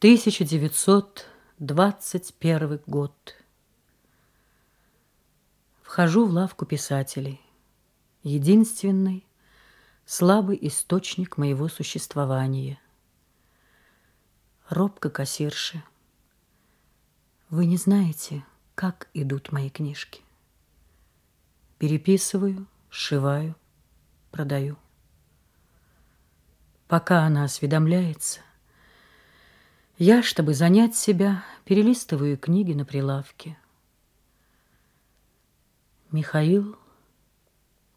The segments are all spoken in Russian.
1921 год. Вхожу в лавку писателей. Единственный, слабый источник моего существования. Робко кассирши. Вы не знаете, как идут мои книжки. Переписываю, сшиваю, продаю. Пока она осведомляется, я, чтобы занять себя, перелистываю книги на прилавке. Михаил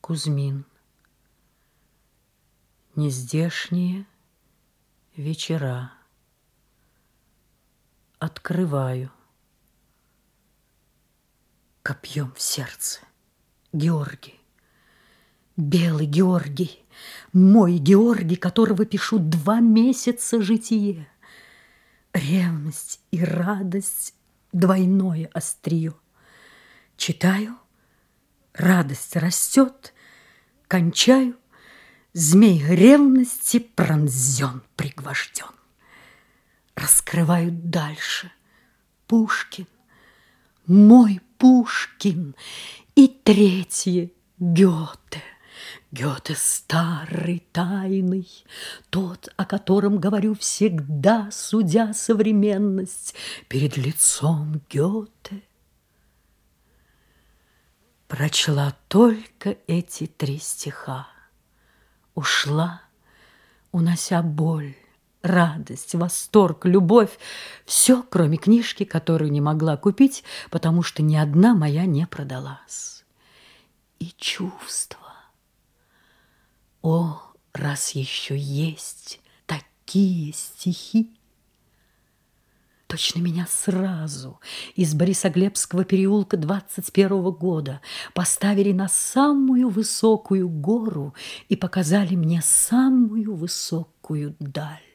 Кузьмин. Нездешние вечера. Открываю. Копьем в сердце. Георгий. Белый Георгий. Мой Георгий, которого пишу два месяца житие. Ревность и радость — двойное острие. Читаю, радость растет, кончаю, Змей ревности пронзен, пригвожден. Раскрываю дальше. Пушкин, мой Пушкин, и третье — Гёте. Гёте старый, тайный, Тот, о котором говорю всегда, Судя современность перед лицом Гёте. Прочла только эти три стиха, Ушла, унося боль, радость, восторг, любовь, все, кроме книжки, которую не могла купить, потому что ни одна моя не продалась. И чувство. О, раз еще есть такие стихи! Точно меня сразу из Борисоглебского переулка 21 года поставили на самую высокую гору и показали мне самую высокую даль.